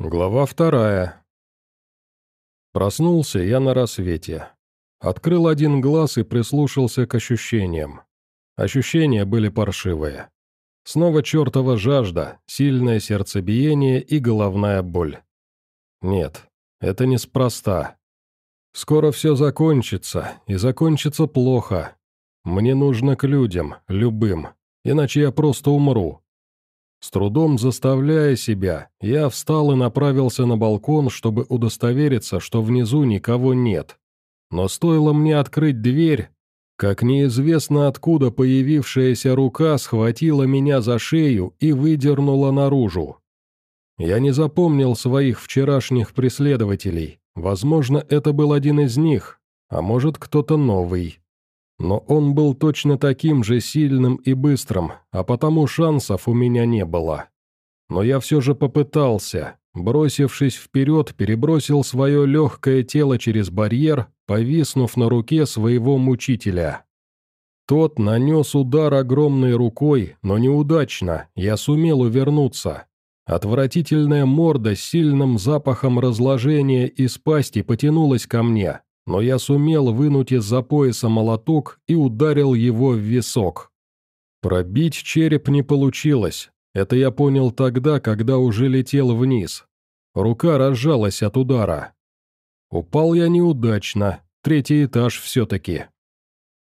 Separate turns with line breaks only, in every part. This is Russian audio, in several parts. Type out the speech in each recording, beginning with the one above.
Глава вторая. Проснулся я на рассвете. Открыл один глаз и прислушался к ощущениям. Ощущения были паршивые. Снова чертова жажда, сильное сердцебиение и головная боль. Нет, это неспроста. Скоро все закончится, и закончится плохо. Мне нужно к людям, любым, иначе я просто умру. С трудом заставляя себя, я встал и направился на балкон, чтобы удостовериться, что внизу никого нет. Но стоило мне открыть дверь, как неизвестно откуда появившаяся рука схватила меня за шею и выдернула наружу. Я не запомнил своих вчерашних преследователей. Возможно, это был один из них, а может, кто-то новый. Но он был точно таким же сильным и быстрым, а потому шансов у меня не было. Но я все же попытался, бросившись вперед, перебросил свое легкое тело через барьер, повиснув на руке своего мучителя. Тот нанес удар огромной рукой, но неудачно, я сумел увернуться. Отвратительная морда с сильным запахом разложения из пасти потянулась ко мне, но я сумел вынуть из-за пояса молоток и ударил его в висок. Пробить череп не получилось, это я понял тогда, когда уже летел вниз. Рука разжалась от удара. Упал я неудачно, третий этаж все-таки.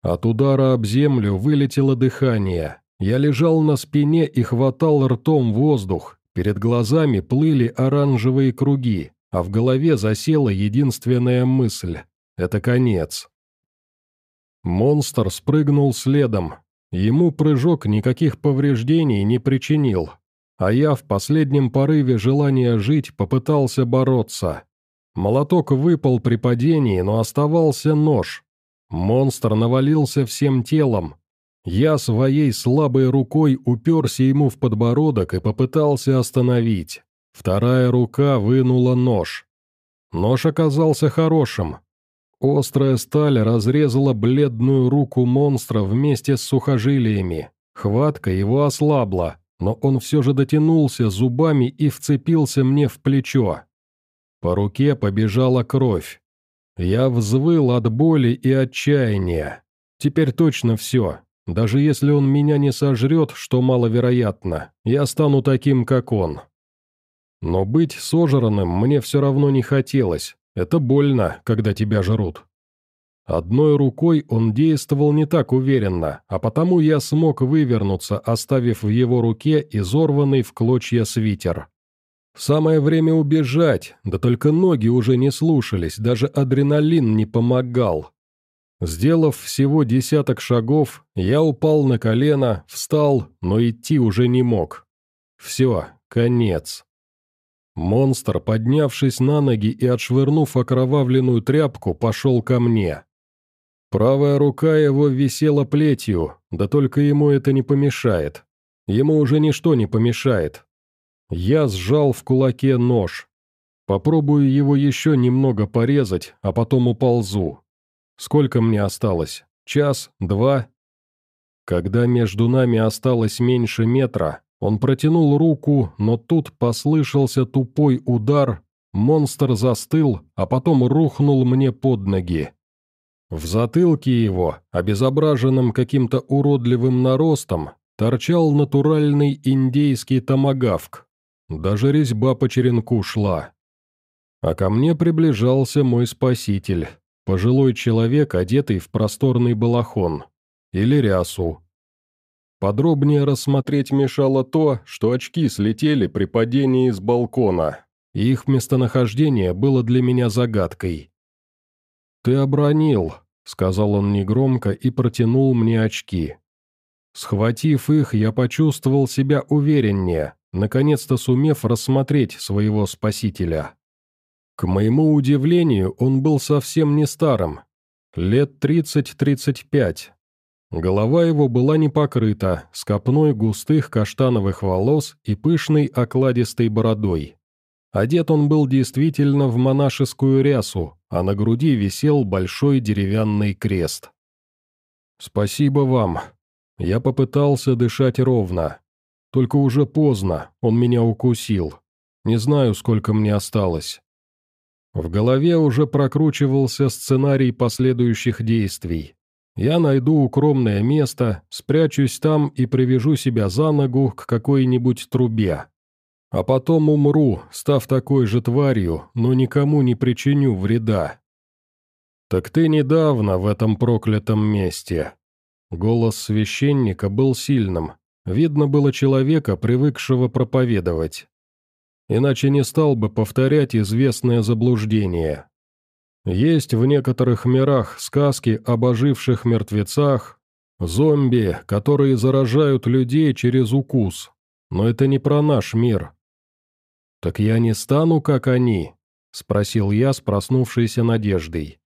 От удара об землю вылетело дыхание. Я лежал на спине и хватал ртом воздух, перед глазами плыли оранжевые круги, а в голове засела единственная мысль это конец. Монстр спрыгнул следом. Ему прыжок никаких повреждений не причинил. А я в последнем порыве желания жить попытался бороться. Молоток выпал при падении, но оставался нож. Монстр навалился всем телом. Я своей слабой рукой уперся ему в подбородок и попытался остановить. Вторая рука вынула нож. Нож оказался хорошим, Острая сталь разрезала бледную руку монстра вместе с сухожилиями. Хватка его ослабла, но он все же дотянулся зубами и вцепился мне в плечо. По руке побежала кровь. Я взвыл от боли и отчаяния. Теперь точно все. Даже если он меня не сожрет, что маловероятно, я стану таким, как он. Но быть сожранным мне все равно не хотелось, это больно, когда тебя жрут. Одной рукой он действовал не так уверенно, а потому я смог вывернуться, оставив в его руке изорванный в клочья свитер. Самое время убежать, да только ноги уже не слушались, даже адреналин не помогал. Сделав всего десяток шагов, я упал на колено, встал, но идти уже не мог. Все, конец. Монстр, поднявшись на ноги и отшвырнув окровавленную тряпку, пошел ко мне. Правая рука его висела плетью, да только ему это не помешает. Ему уже ничто не помешает. Я сжал в кулаке нож. Попробую его еще немного порезать, а потом уползу. Сколько мне осталось? Час? Два? Когда между нами осталось меньше метра, он протянул руку, но тут послышался тупой удар, монстр застыл, а потом рухнул мне под ноги. В затылке его, обезображенным каким-то уродливым наростом, торчал натуральный индейский томагавк. Даже резьба по черенку шла. А ко мне приближался мой спаситель, пожилой человек, одетый в просторный балахон. Или рясу, Подробнее рассмотреть мешало то, что очки слетели при падении с балкона, их местонахождение было для меня загадкой. «Ты обронил», — сказал он негромко и протянул мне очки. Схватив их, я почувствовал себя увереннее, наконец-то сумев рассмотреть своего спасителя. К моему удивлению, он был совсем не старым, лет 30-35, Голова его была не покрыта, с копной густых каштановых волос и пышной окладистой бородой. Одет он был действительно в монашескую рясу, а на груди висел большой деревянный крест. «Спасибо вам. Я попытался дышать ровно. Только уже поздно, он меня укусил. Не знаю, сколько мне осталось. В голове уже прокручивался сценарий последующих действий. Я найду укромное место, спрячусь там и привяжу себя за ногу к какой-нибудь трубе. А потом умру, став такой же тварью, но никому не причиню вреда. «Так ты недавно в этом проклятом месте». Голос священника был сильным. Видно было человека, привыкшего проповедовать. Иначе не стал бы повторять известное заблуждение. Есть в некоторых мирах сказки об оживших мертвецах, зомби, которые заражают людей через укус. Но это не про наш мир. «Так я не стану, как они?» — спросил я с проснувшейся надеждой.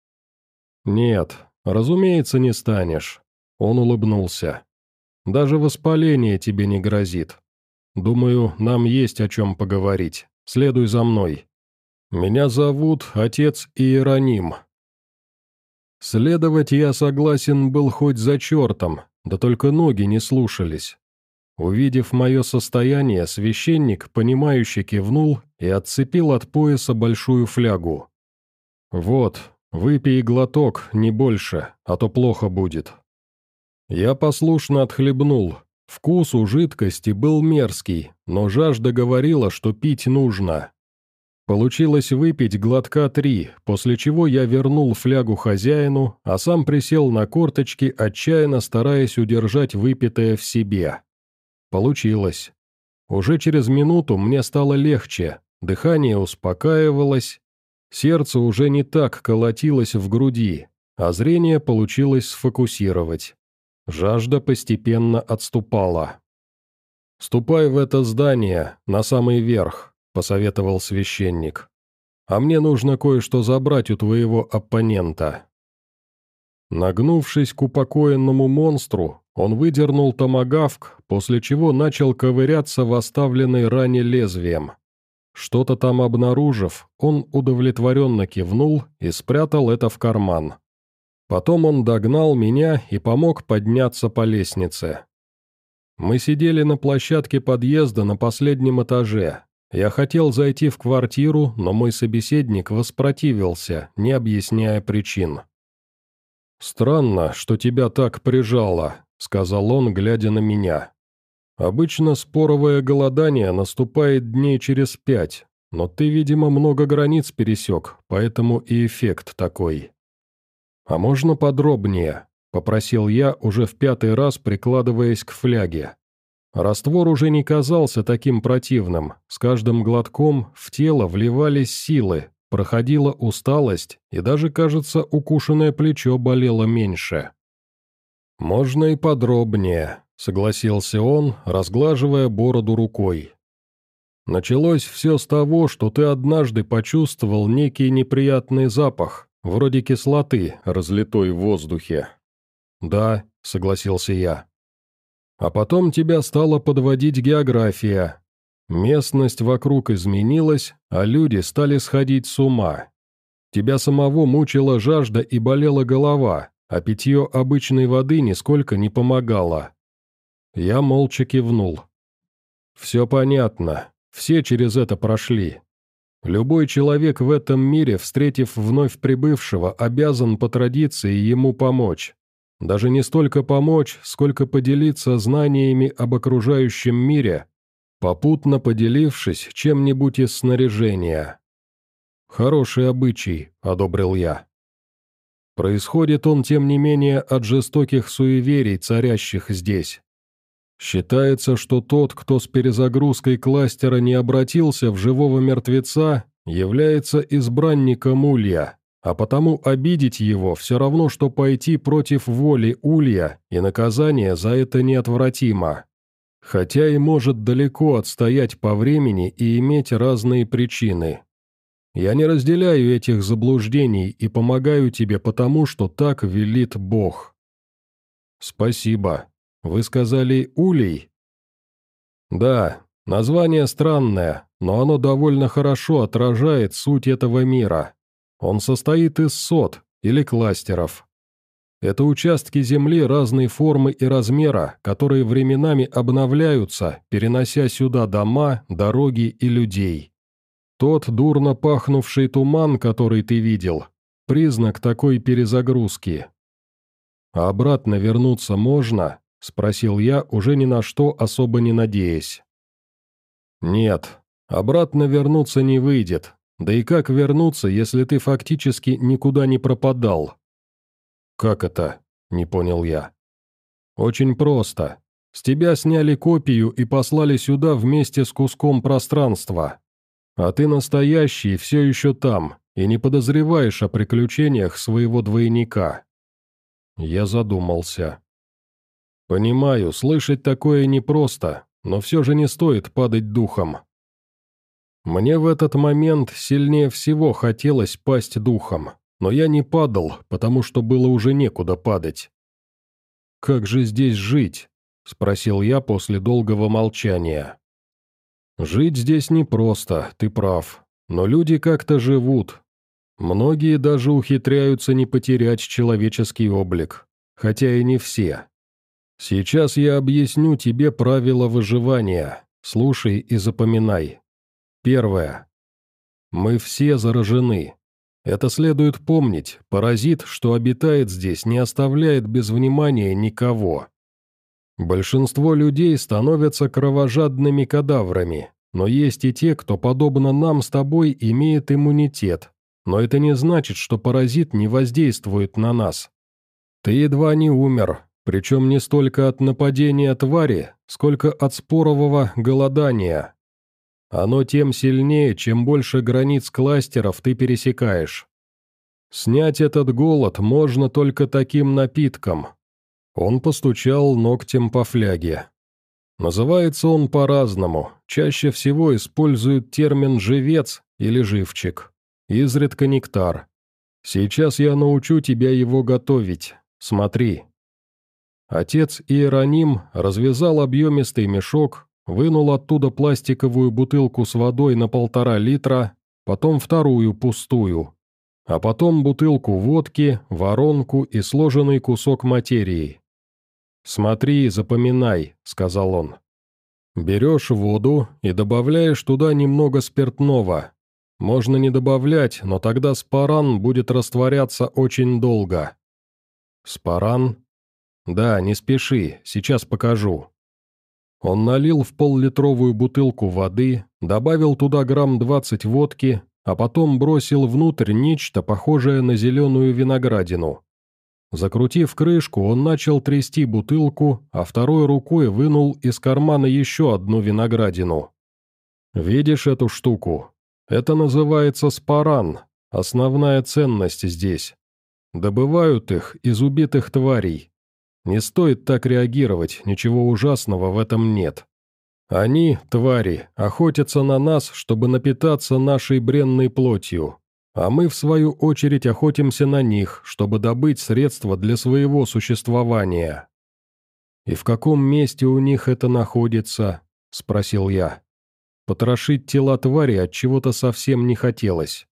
«Нет, разумеется, не станешь», — он улыбнулся. «Даже воспаление тебе не грозит. Думаю, нам есть о чем поговорить. Следуй за мной». «Меня зовут отец Иероним». Следовать я согласен был хоть за чертом, да только ноги не слушались. Увидев мое состояние, священник, понимающе кивнул и отцепил от пояса большую флягу. «Вот, выпей глоток, не больше, а то плохо будет». Я послушно отхлебнул. Вкус у жидкости был мерзкий, но жажда говорила, что пить нужно. Получилось выпить глотка три, после чего я вернул флягу хозяину, а сам присел на корточки, отчаянно стараясь удержать выпитое в себе. Получилось. Уже через минуту мне стало легче, дыхание успокаивалось, сердце уже не так колотилось в груди, а зрение получилось сфокусировать. Жажда постепенно отступала. «Ступай в это здание, на самый верх», — посоветовал священник. «А мне нужно кое-что забрать у твоего оппонента». Нагнувшись к упокоенному монстру, он выдернул томагавк, после чего начал ковыряться в оставленной ране лезвием. Что-то там обнаружив, он удовлетворенно кивнул и спрятал это в карман. Потом он догнал меня и помог подняться по лестнице. Мы сидели на площадке подъезда на последнем этаже, я хотел зайти в квартиру, но мой собеседник воспротивился, не объясняя причин. «Странно, что тебя так прижало», — сказал он, глядя на меня. «Обычно споровое голодание наступает дней через пять, но ты, видимо, много границ пересек, поэтому и эффект такой». «А можно подробнее?» — попросил я, уже в пятый раз прикладываясь к фляге. Раствор уже не казался таким противным, с каждым глотком в тело вливались силы, проходила усталость, и даже, кажется, укушенное плечо болело меньше. «Можно и подробнее», — согласился он, разглаживая бороду рукой. «Началось все с того, что ты однажды почувствовал некий неприятный запах, вроде кислоты, разлитой в воздухе». «Да», — согласился я. А потом тебя стала подводить география. Местность вокруг изменилась, а люди стали сходить с ума. Тебя самого мучила жажда и болела голова, а питье обычной воды нисколько не помогало. Я молча кивнул. Все понятно, все через это прошли. Любой человек в этом мире, встретив вновь прибывшего, обязан по традиции ему помочь. Даже не столько помочь, сколько поделиться знаниями об окружающем мире, попутно поделившись чем-нибудь из снаряжения. «Хороший обычай», — одобрил я. Происходит он, тем не менее, от жестоких суеверий, царящих здесь. Считается, что тот, кто с перезагрузкой кластера не обратился в живого мертвеца, является избранником Улья а потому обидеть его все равно, что пойти против воли Улья, и наказание за это неотвратимо. Хотя и может далеко отстоять по времени и иметь разные причины. Я не разделяю этих заблуждений и помогаю тебе потому, что так велит Бог. Спасибо. Вы сказали «Улей»? Да, название странное, но оно довольно хорошо отражает суть этого мира. Он состоит из сот или кластеров. Это участки земли разной формы и размера, которые временами обновляются, перенося сюда дома, дороги и людей. Тот дурно пахнувший туман, который ты видел, признак такой перезагрузки. А обратно вернуться можно?» — спросил я, уже ни на что особо не надеясь. «Нет, обратно вернуться не выйдет. Да и как вернуться, если ты фактически никуда не пропадал?» «Как это?» — не понял я. «Очень просто. С тебя сняли копию и послали сюда вместе с куском пространства. А ты настоящий все еще там и не подозреваешь о приключениях своего двойника». Я задумался. «Понимаю, слышать такое непросто, но все же не стоит падать духом. Мне в этот момент сильнее всего хотелось пасть духом, но я не падал, потому что было уже некуда падать. «Как же здесь жить?» — спросил я после долгого молчания. «Жить здесь непросто, ты прав, но люди как-то живут. Многие даже ухитряются не потерять человеческий облик, хотя и не все. Сейчас я объясню тебе правила выживания, слушай и запоминай. Первое. Мы все заражены. Это следует помнить, паразит, что обитает здесь, не оставляет без внимания никого. Большинство людей становятся кровожадными кадаврами, но есть и те, кто, подобно нам с тобой, имеет иммунитет. Но это не значит, что паразит не воздействует на нас. Ты едва не умер, причем не столько от нападения твари, сколько от спорового голодания. Оно тем сильнее, чем больше границ кластеров ты пересекаешь. Снять этот голод можно только таким напитком. Он постучал ногтем по фляге. Называется он по-разному, чаще всего используют термин «живец» или «живчик», изредка «нектар». Сейчас я научу тебя его готовить, смотри. Отец Иероним развязал объемистый мешок, Вынул оттуда пластиковую бутылку с водой на полтора литра, потом вторую пустую, а потом бутылку водки, воронку и сложенный кусок материи. «Смотри, запоминай», — сказал он. «Берешь воду и добавляешь туда немного спиртного. Можно не добавлять, но тогда спаран будет растворяться очень долго». «Спаран?» «Да, не спеши, сейчас покажу». Он налил в поллитровую бутылку воды, добавил туда грамм двадцать водки, а потом бросил внутрь нечто похожее на зеленую виноградину. Закрутив крышку, он начал трясти бутылку, а второй рукой вынул из кармана еще одну виноградину. «Видишь эту штуку? Это называется спаран, основная ценность здесь. Добывают их из убитых тварей, не стоит так реагировать, ничего ужасного в этом нет. Они, твари, охотятся на нас, чтобы напитаться нашей бренной плотью, а мы, в свою очередь, охотимся на них, чтобы добыть средства для своего существования. «И в каком месте у них это находится?» – спросил я. Потрошить тела твари от чего-то совсем не хотелось.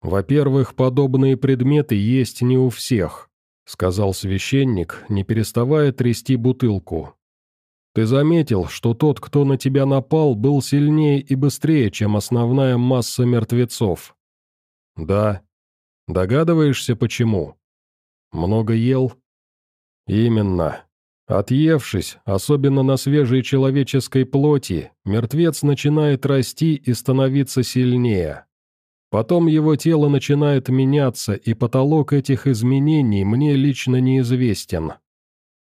Во-первых, подобные предметы есть не у всех, — сказал священник, не переставая трясти бутылку. «Ты заметил, что тот, кто на тебя напал, был сильнее и быстрее, чем основная масса мертвецов?» «Да». «Догадываешься, почему?» «Много ел?» «Именно. Отъевшись, особенно на свежей человеческой плоти, мертвец начинает расти и становиться сильнее. Потом его тело начинает меняться, и потолок этих изменений мне лично неизвестен.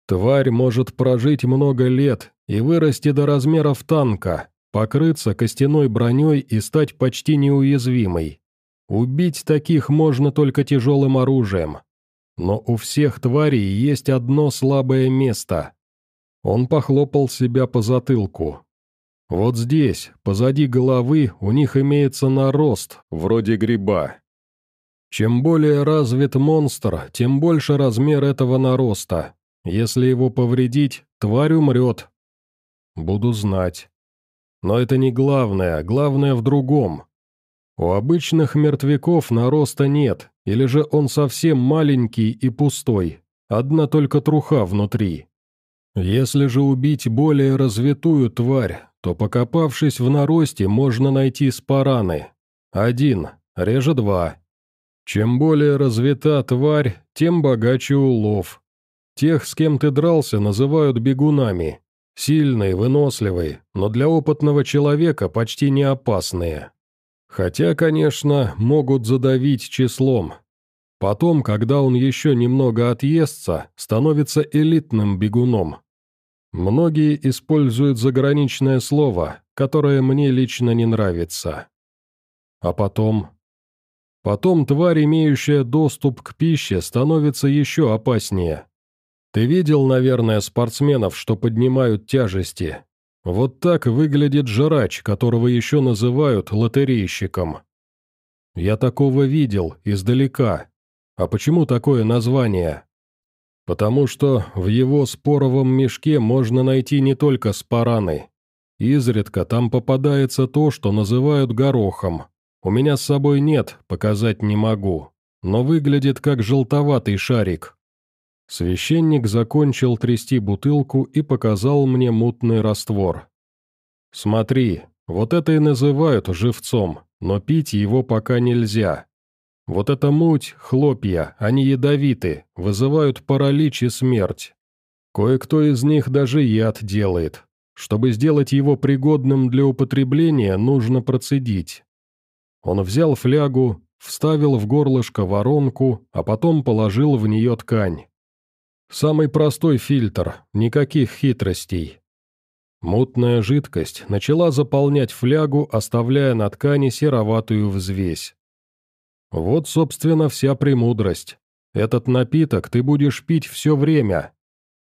Тварь может прожить много лет и вырасти до размеров танка, покрыться костяной броней и стать почти неуязвимой. Убить таких можно только тяжелым оружием. Но у всех тварей есть одно слабое место. Он похлопал себя по затылку. Вот здесь, позади головы, у них имеется нарост, вроде гриба. Чем более развит монстр, тем больше размер этого нароста. Если его повредить, тварь умрет. Буду знать. Но это не главное, главное в другом. У обычных мертвяков нароста нет, или же он совсем маленький и пустой, одна только труха внутри. Если же убить более развитую тварь, то, покопавшись в наросте, можно найти спараны. Один, реже два. Чем более развита тварь, тем богаче улов. Тех, с кем ты дрался, называют бегунами. Сильные, выносливые, но для опытного человека почти не опасные. Хотя, конечно, могут задавить числом. Потом, когда он еще немного отъестся, становится элитным бегуном. Многие используют заграничное слово, которое мне лично не нравится. А потом... Потом тварь, имеющая доступ к пище, становится еще опаснее. Ты видел, наверное, спортсменов, что поднимают тяжести? Вот так выглядит жрач, которого еще называют лотерейщиком. Я такого видел, издалека. А почему такое название? Потому что в его споровом мешке можно найти не только спараны. Изредка там попадается то, что называют горохом. У меня с собой нет, показать не могу, но выглядит как желтоватый шарик. Священник закончил трясти бутылку и показал мне мутный раствор. «Смотри, вот это и называют живцом, но пить его пока нельзя. Вот эта муть, хлопья, они ядовиты, вызывают паралич и смерть. Кое-кто из них даже яд делает. Чтобы сделать его пригодным для употребления, нужно процедить. Он взял флягу, вставил в горлышко воронку, а потом положил в нее ткань. Самый простой фильтр, никаких хитростей. Мутная жидкость начала заполнять флягу, оставляя на ткани сероватую взвесь. Вот, собственно, вся премудрость. Этот напиток ты будешь пить все время.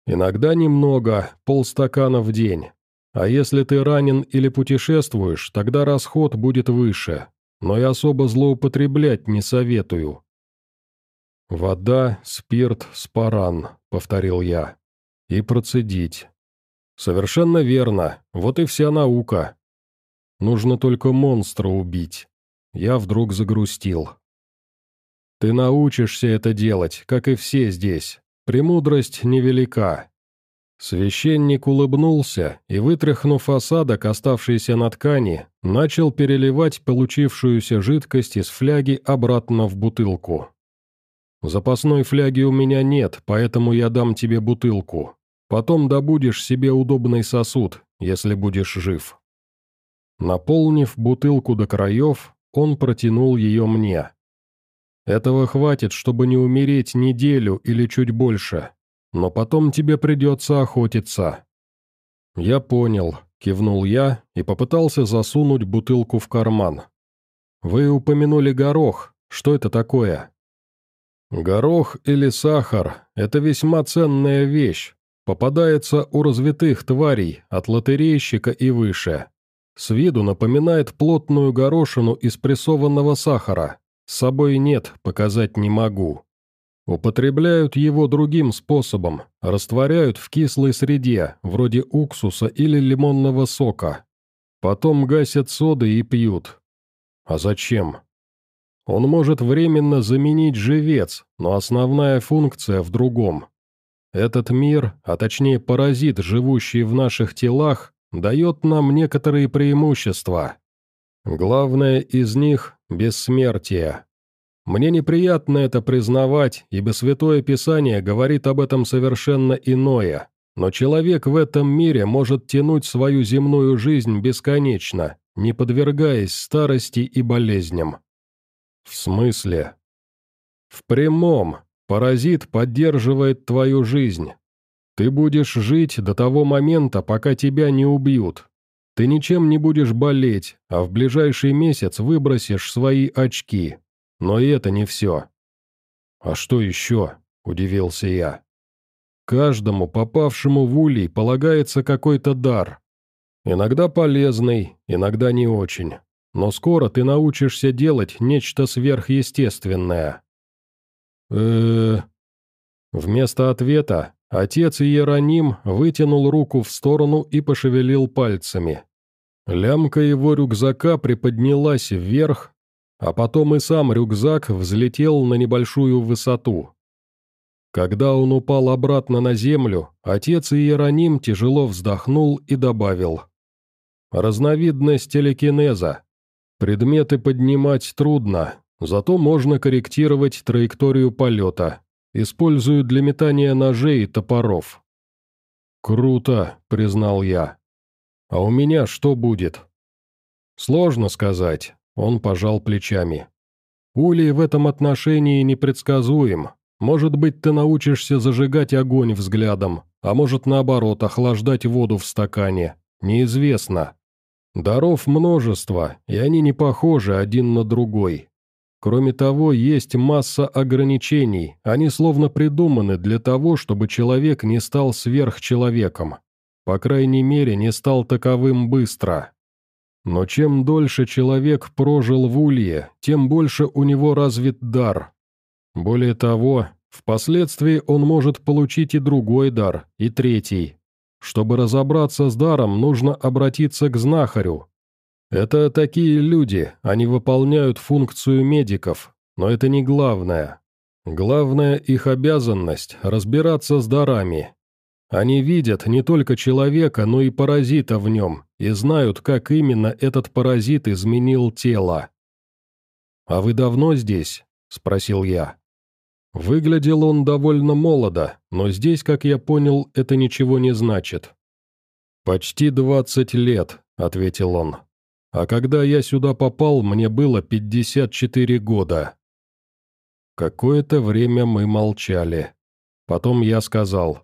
Иногда немного, полстакана в день. А если ты ранен или путешествуешь, тогда расход будет выше но и особо злоупотреблять не советую». «Вода, спирт, спаран», — повторил я. «И процедить». «Совершенно верно, вот и вся наука. Нужно только монстра убить». Я вдруг загрустил. «Ты научишься это делать, как и все здесь. Премудрость невелика. Священник улыбнулся и, вытряхнув осадок, оставшийся на ткани, начал переливать получившуюся жидкость из фляги обратно в бутылку. «Запасной фляги у меня нет, поэтому я дам тебе бутылку. Потом добудешь себе удобный сосуд, если будешь жив». Наполнив бутылку до краев, он протянул ее мне. «Этого хватит, чтобы не умереть неделю или чуть больше но потом тебе придется охотиться». «Я понял», — кивнул я и попытался засунуть бутылку в карман. «Вы упомянули горох. Что это такое?» «Горох или сахар — это весьма ценная вещь. Попадается у развитых тварей, от лотерейщика и выше. С виду напоминает плотную горошину из прессованного сахара. С собой нет, показать не могу. Употребляют его другим способом, растворяют в кислой среде, вроде уксуса или лимонного сока. Потом гасят соды и пьют. А зачем? Он может временно заменить живец, но основная функция в другом. Этот мир, а точнее паразит, живущий в наших телах, дает нам некоторые преимущества. Главное из них – бессмертие. Мне неприятно это признавать, ибо Святое Писание говорит об этом совершенно иное. Но человек в этом мире может тянуть свою земную жизнь бесконечно, не подвергаясь старости и болезням. В смысле? В прямом. Паразит поддерживает твою жизнь. Ты будешь жить до того момента, пока тебя не убьют. Ты ничем не будешь болеть, а в ближайший месяц выбросишь свои очки. Но и это не все. «А что еще?» – удивился я. «Каждому, попавшему в улей, полагается какой-то дар. Иногда полезный, иногда не очень. Но скоро ты научишься делать нечто сверхъестественное». э Вместо ответа отец Иероним вытянул руку в сторону и пошевелил пальцами. Лямка его рюкзака приподнялась вверх, а потом и сам рюкзак взлетел на небольшую высоту. Когда он упал обратно на землю, отец Иероним тяжело вздохнул и добавил. Разновидность телекинеза. Предметы поднимать трудно, зато можно корректировать траекторию полета. Используют для метания ножей и топоров. «Круто», — признал я. «А у меня что будет?» «Сложно сказать», — он пожал плечами. «Улей в этом отношении непредсказуем. Может быть, ты научишься зажигать огонь взглядом, а может, наоборот, охлаждать воду в стакане. Неизвестно. Даров множество, и они не похожи один на другой. Кроме того, есть масса ограничений, они словно придуманы для того, чтобы человек не стал сверхчеловеком. По крайней мере, не стал таковым быстро. Но чем дольше человек прожил в Улье, тем больше у него развит дар. Более того, впоследствии он может получить и другой дар, и третий. Чтобы разобраться с даром, нужно обратиться к знахарю. Это такие люди, они выполняют функцию медиков, но это не главное. Главная их обязанность – разбираться с дарами. Они видят не только человека, но и паразита в нем, и знают, как именно этот паразит изменил тело. «А вы давно здесь?» – спросил я. Выглядел он довольно молодо, но здесь, как я понял, это ничего не значит. «Почти двадцать лет», — ответил он. «А когда я сюда попал, мне было пятьдесят четыре года». Какое-то время мы молчали. Потом я сказал.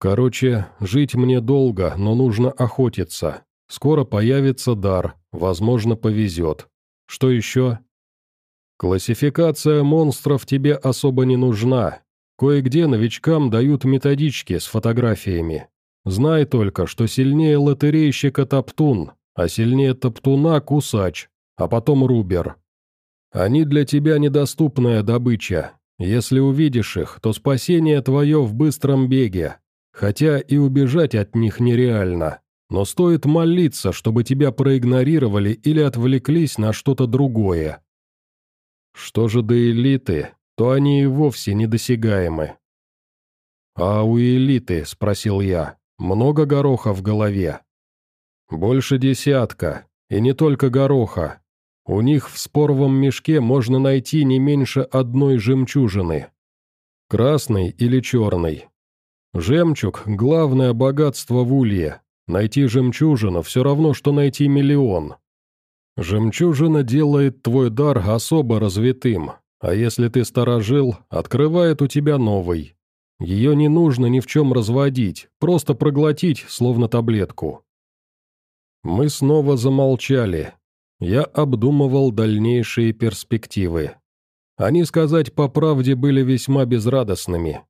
«Короче, жить мне долго, но нужно охотиться. Скоро появится дар, возможно, повезет. Что еще?» Классификация монстров тебе особо не нужна. Кое-где новичкам дают методички с фотографиями. Знай только, что сильнее лотерейщика Топтун, а сильнее Топтуна Кусач, а потом Рубер. Они для тебя недоступная добыча. Если увидишь их, то спасение твое в быстром беге. Хотя и убежать от них нереально. Но стоит молиться, чтобы тебя проигнорировали или отвлеклись на что-то другое. Что же до элиты, то они и вовсе недосягаемы. «А у элиты?» – спросил я. «Много гороха в голове?» «Больше десятка, и не только гороха. У них в споровом мешке можно найти не меньше одной жемчужины. Красный или черный. Жемчуг – главное богатство в улье. Найти жемчужину – все равно, что найти миллион. Жемчужина делает твой дар особо развитым, а если ты сторожил, открывает у тебя новый. Ее не нужно ни в чем разводить, просто проглотить, словно таблетку. Мы снова замолчали. Я обдумывал дальнейшие перспективы. Они, сказать по правде, были весьма безрадостными.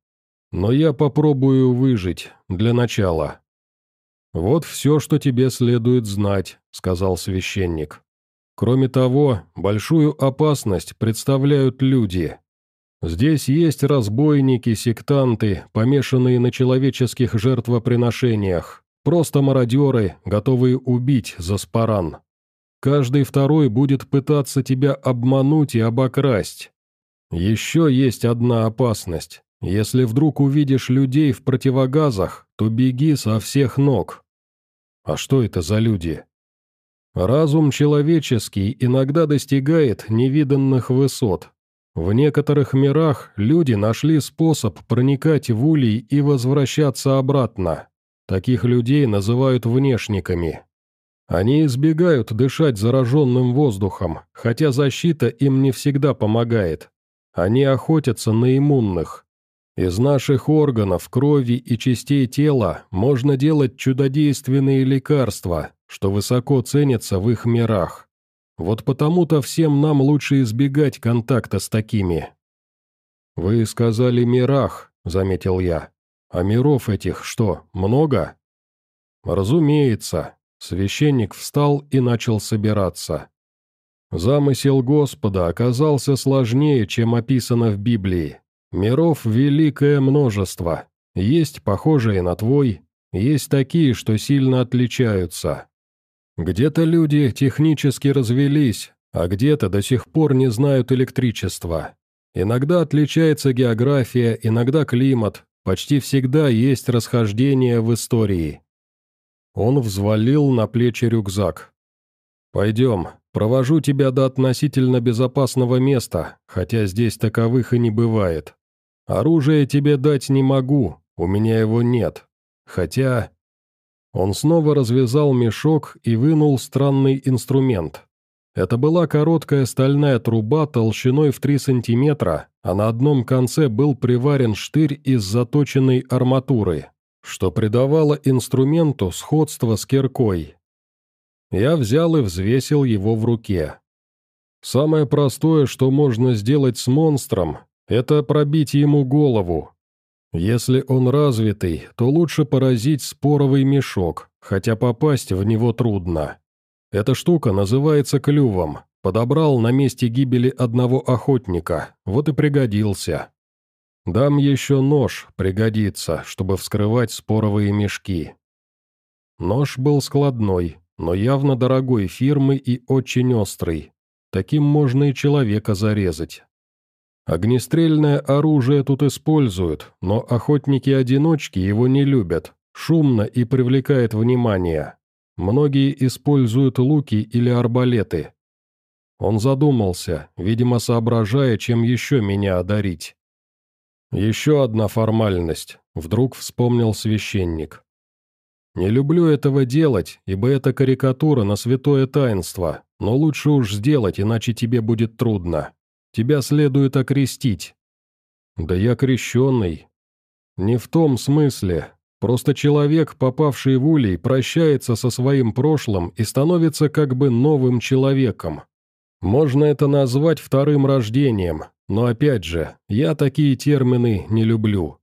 Но я попробую выжить, для начала. «Вот все, что тебе следует знать», — сказал священник. Кроме того, большую опасность представляют люди. Здесь есть разбойники, сектанты, помешанные на человеческих жертвоприношениях, просто мародеры, готовые убить за спаран. Каждый второй будет пытаться тебя обмануть и обокрасть. Еще есть одна опасность. Если вдруг увидишь людей в противогазах, то беги со всех ног. А что это за люди? Разум человеческий иногда достигает невиданных высот. В некоторых мирах люди нашли способ проникать в улей и возвращаться обратно. Таких людей называют внешниками. Они избегают дышать зараженным воздухом, хотя защита им не всегда помогает. Они охотятся на иммунных. Из наших органов, крови и частей тела можно делать чудодейственные лекарства, что высоко ценится в их мирах. Вот потому-то всем нам лучше избегать контакта с такими». «Вы сказали мирах», — заметил я. «А миров этих что, много?» «Разумеется». Священник встал и начал собираться. Замысел Господа оказался сложнее, чем описано в Библии. Миров великое множество. Есть похожие на твой, есть такие, что сильно отличаются. Где-то люди технически развелись, а где-то до сих пор не знают электричества. Иногда отличается география, иногда климат, почти всегда есть расхождение в истории. Он взвалил на плечи рюкзак. «Пойдем, провожу тебя до относительно безопасного места, хотя здесь таковых и не бывает. Оружие тебе дать не могу, у меня его нет. Хотя...» Он снова развязал мешок и вынул странный инструмент. Это была короткая стальная труба толщиной в 3 сантиметра, а на одном конце был приварен штырь из заточенной арматуры, что придавало инструменту сходство с киркой. Я взял и взвесил его в руке. Самое простое, что можно сделать с монстром, это пробить ему голову. Если он развитый, то лучше поразить споровый мешок, хотя попасть в него трудно. Эта штука называется клювом. Подобрал на месте гибели одного охотника, вот и пригодился. Дам еще нож, пригодится, чтобы вскрывать споровые мешки. Нож был складной, но явно дорогой фирмы и очень острый. Таким можно и человека зарезать. Огнестрельное оружие тут используют, но охотники-одиночки его не любят, шумно и привлекает внимание. Многие используют луки или арбалеты. Он задумался, видимо, соображая, чем еще меня одарить. «Еще одна формальность», — вдруг вспомнил священник. «Не люблю этого делать, ибо это карикатура на святое таинство, но лучше уж сделать, иначе тебе будет трудно. Тебя следует окрестить». «Да я крещенный». «Не в том смысле. Просто человек, попавший в улей, прощается со своим прошлым и становится как бы новым человеком. Можно это назвать вторым рождением, но опять же, я такие термины не люблю.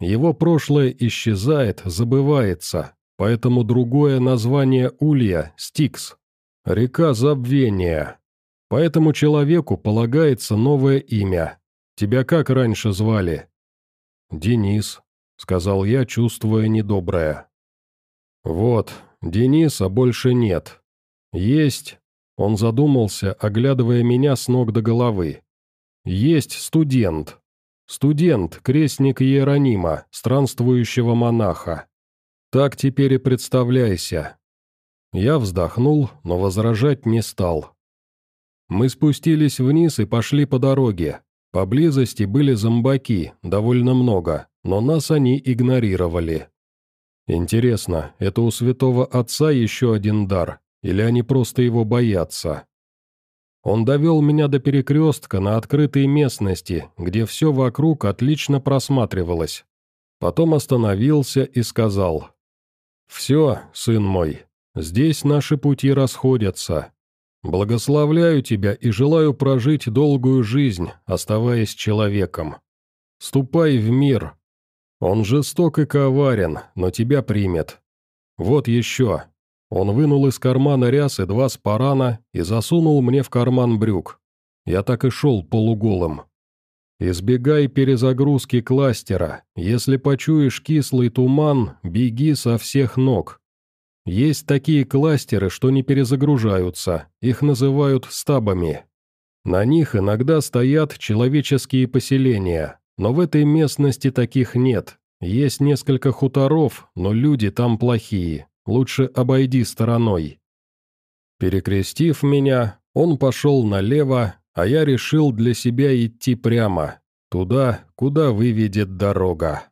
Его прошлое исчезает, забывается, поэтому другое название улья – Стикс. Река забвения. Поэтому человеку полагается новое имя. Тебя как раньше звали? Денис. — сказал я, чувствуя недоброе. «Вот, Дениса больше нет. Есть...» Он задумался, оглядывая меня с ног до головы. «Есть студент. Студент, крестник Иеронима, странствующего монаха. Так теперь и представляйся». Я вздохнул, но возражать не стал. Мы спустились вниз и пошли по дороге. Поблизости были зомбаки, довольно много но нас они игнорировали. Интересно, это у святого отца еще один дар, или они просто его боятся? Он довел меня до перекрестка на открытой местности, где все вокруг отлично просматривалось. Потом остановился и сказал. «Все, сын мой, здесь наши пути расходятся. Благословляю тебя и желаю прожить долгую жизнь, оставаясь человеком. Ступай в мир, он жесток и коварен, но тебя примет. Вот еще». Он вынул из кармана рясы два спарана и засунул мне в карман брюк. Я так и шел полуголым. «Избегай перезагрузки кластера. Если почуешь кислый туман, беги со всех ног. Есть такие кластеры, что не перезагружаются, их называют стабами. На них иногда стоят человеческие поселения, но в этой местности таких нет. Есть несколько хуторов, но люди там плохие. Лучше обойди стороной». Перекрестив меня, он пошел налево, а я решил для себя идти прямо, туда, куда выведет дорога.